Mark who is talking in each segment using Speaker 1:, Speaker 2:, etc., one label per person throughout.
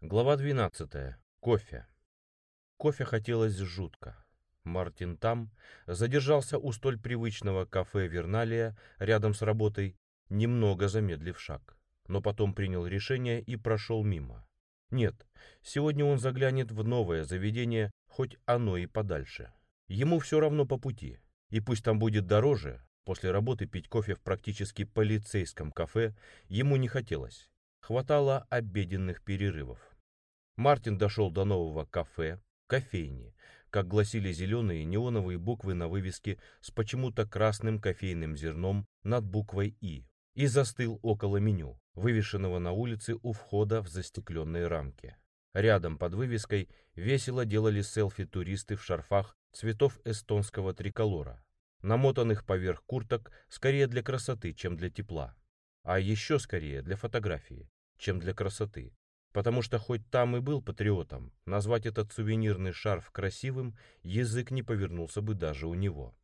Speaker 1: Глава 12. Кофе. Кофе хотелось жутко. Мартин там задержался у столь привычного кафе Верналия рядом с работой, немного замедлив шаг, но потом принял решение и прошел мимо. Нет, сегодня он заглянет в новое заведение, хоть оно и подальше. Ему все равно по пути, и пусть там будет дороже, после работы пить кофе в практически полицейском кафе ему не хотелось. Хватало обеденных перерывов. Мартин дошел до нового кафе, кофейни, как гласили зеленые неоновые буквы на вывеске с почему-то красным кофейным зерном над буквой «И», и застыл около меню, вывешенного на улице у входа в застекленные рамки. Рядом под вывеской весело делали селфи туристы в шарфах цветов эстонского триколора, намотанных поверх курток скорее для красоты, чем для тепла, а еще скорее для фотографии, чем для красоты, потому что хоть там и был патриотом, назвать этот сувенирный шарф красивым язык не повернулся бы даже у него.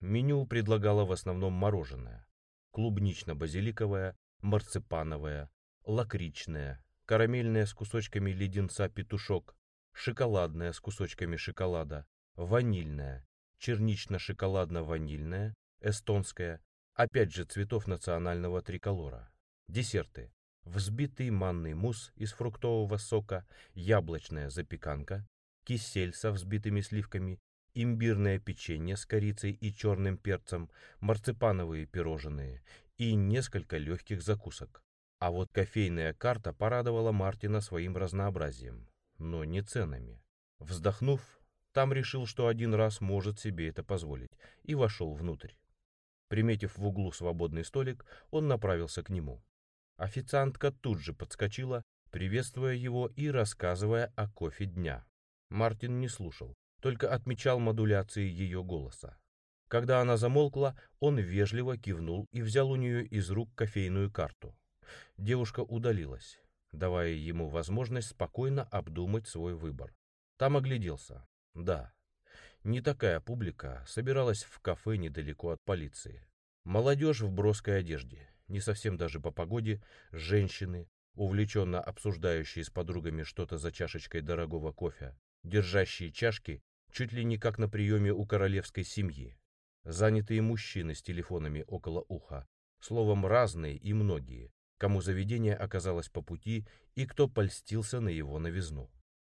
Speaker 1: Меню предлагало в основном мороженое. Клубнично-базиликовое, марципановое, лакричное, карамельное с кусочками леденца петушок, шоколадное с кусочками шоколада, ванильное, чернично-шоколадно-ванильное, эстонское, опять же цветов национального триколора. Десерты взбитый манный мусс из фруктового сока, яблочная запеканка, кисель со взбитыми сливками, имбирное печенье с корицей и черным перцем, марципановые пирожные и несколько легких закусок. А вот кофейная карта порадовала Мартина своим разнообразием, но не ценами. Вздохнув, там решил, что один раз может себе это позволить, и вошел внутрь. Приметив в углу свободный столик, он направился к нему. Официантка тут же подскочила, приветствуя его и рассказывая о кофе дня. Мартин не слушал, только отмечал модуляции ее голоса. Когда она замолкла, он вежливо кивнул и взял у нее из рук кофейную карту. Девушка удалилась, давая ему возможность спокойно обдумать свой выбор. Там огляделся. Да, не такая публика собиралась в кафе недалеко от полиции. Молодежь в броской одежде, не совсем даже по погоде, женщины, увлеченно обсуждающие с подругами что-то за чашечкой дорогого кофе, держащие чашки чуть ли не как на приеме у королевской семьи, занятые мужчины с телефонами около уха, словом, разные и многие, кому заведение оказалось по пути и кто польстился на его новизну.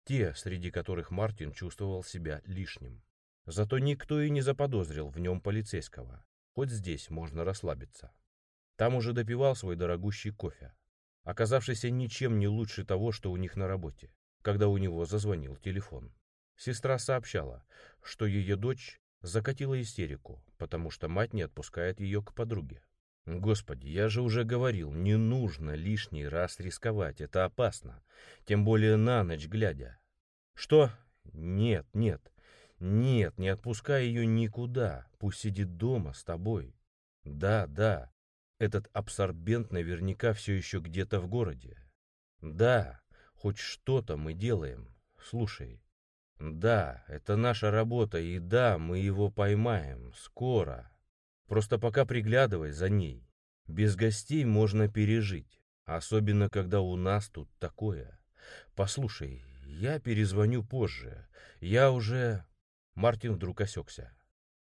Speaker 1: Те, среди которых Мартин чувствовал себя лишним. Зато никто и не заподозрил в нем полицейского. Хоть здесь можно расслабиться. Там уже допивал свой дорогущий кофе, оказавшийся ничем не лучше того, что у них на работе, когда у него зазвонил телефон. Сестра сообщала, что ее дочь закатила истерику, потому что мать не отпускает ее к подруге. Господи, я же уже говорил, не нужно лишний раз рисковать, это опасно, тем более на ночь глядя. Что? Нет, нет, нет, не отпускай ее никуда, пусть сидит дома с тобой. Да, да, этот абсорбент наверняка все еще где-то в городе. Да, хоть что-то мы делаем. Слушай. Да, это наша работа, и да, мы его поймаем. Скоро. Просто пока приглядывай за ней. Без гостей можно пережить. Особенно, когда у нас тут такое. Послушай, я перезвоню позже. Я уже... Мартин вдруг осекся.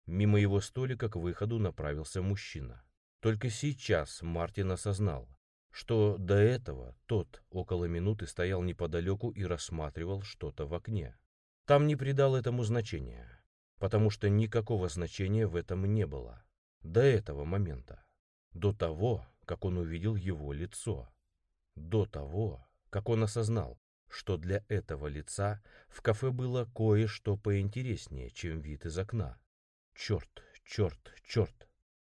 Speaker 1: Мимо его столика к выходу направился мужчина. Только сейчас Мартин осознал, что до этого тот около минуты стоял неподалеку и рассматривал что-то в окне. Там не придал этому значения, потому что никакого значения в этом не было. До этого момента. До того, как он увидел его лицо. До того, как он осознал, что для этого лица в кафе было кое-что поинтереснее, чем вид из окна. Черт, черт, черт.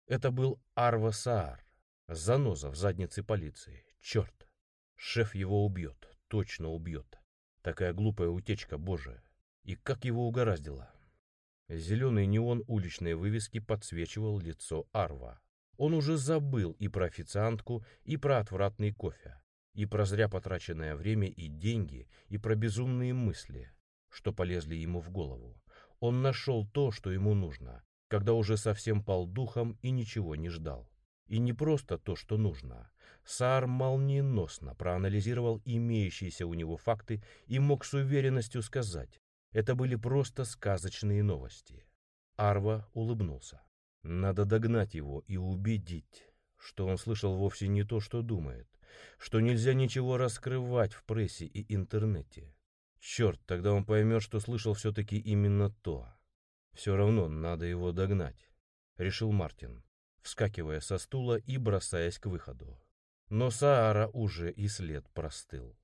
Speaker 1: Это был Арва Саар, заноза в заднице полиции. Черт! Шеф его убьет, точно убьет. Такая глупая утечка, боже. И как его угораздило? Зеленый неон уличной вывески подсвечивал лицо Арва. Он уже забыл и про официантку, и про отвратный кофе, и про зря потраченное время и деньги, и про безумные мысли, что полезли ему в голову. Он нашел то, что ему нужно, когда уже совсем пал духом и ничего не ждал. И не просто то, что нужно, Саар молниеносно проанализировал имеющиеся у него факты и мог с уверенностью сказать, это были просто сказочные новости. Арва улыбнулся. Надо догнать его и убедить, что он слышал вовсе не то, что думает, что нельзя ничего раскрывать в прессе и интернете. Черт, тогда он поймет, что слышал все-таки именно то. Все равно надо его догнать, решил Мартин, вскакивая со стула и бросаясь к выходу. Но Саара уже и след простыл.